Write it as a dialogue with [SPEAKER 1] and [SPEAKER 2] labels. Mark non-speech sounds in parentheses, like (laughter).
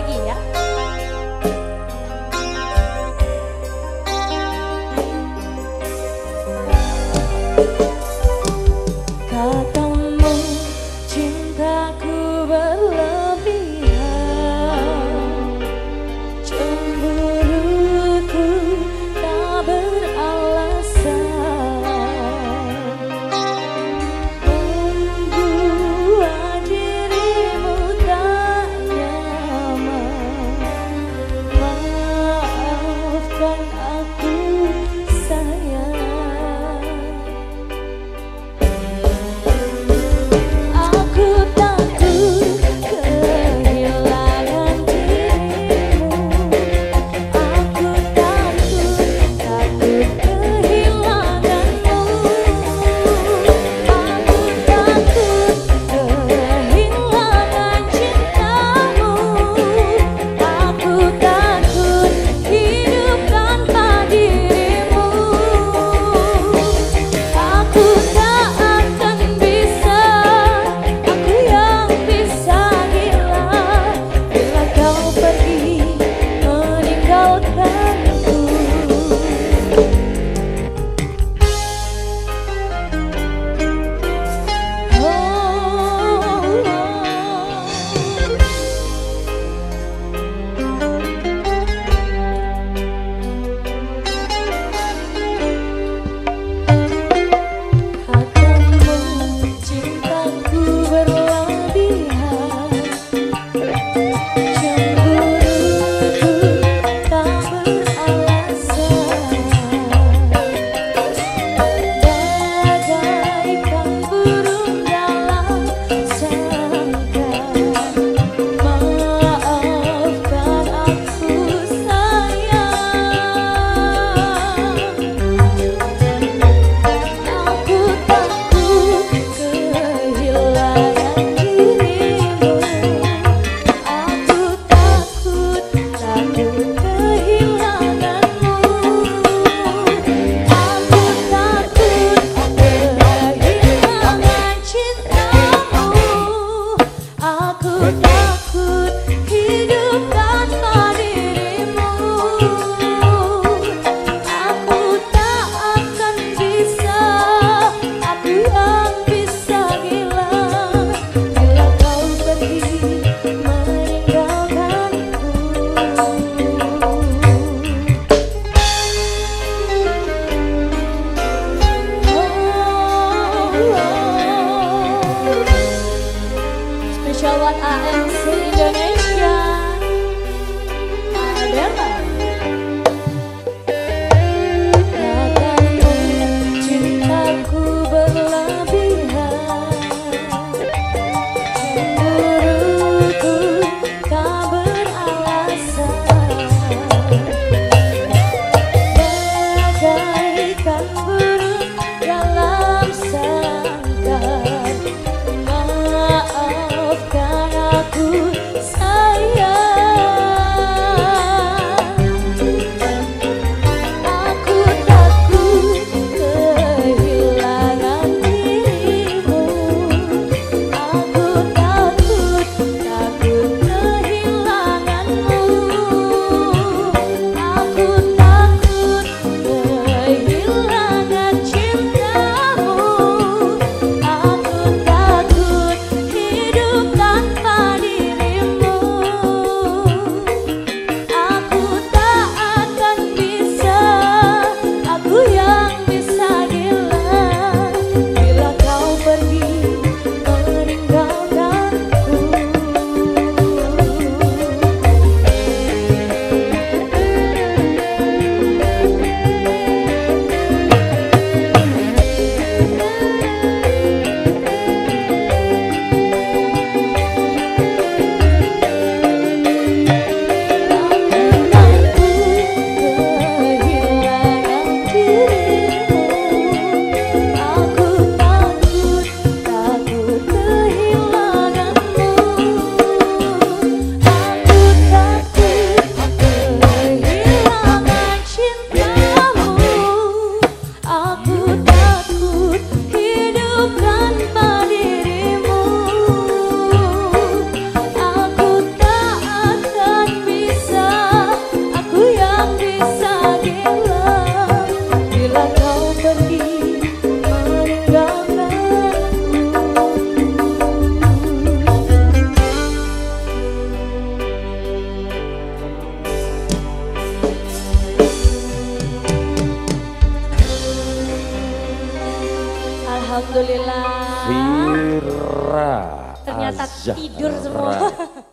[SPEAKER 1] lagi ya. Alhamdulillah.
[SPEAKER 2] Vira
[SPEAKER 1] Ternyata
[SPEAKER 2] Azahra.
[SPEAKER 1] tidur semua. (laughs)